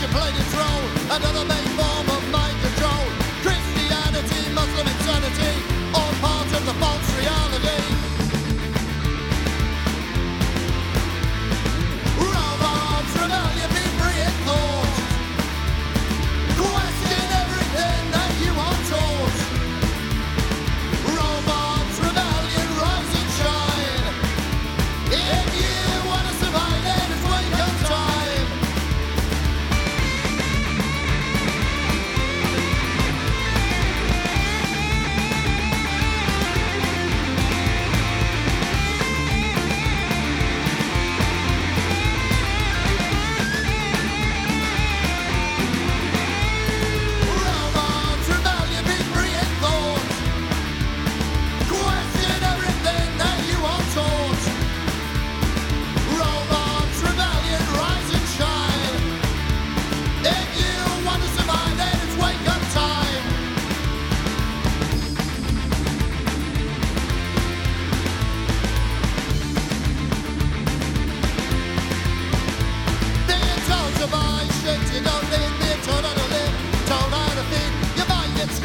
you play this role, another main form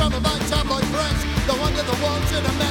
from a lifetime like friends, the one that the world should have man.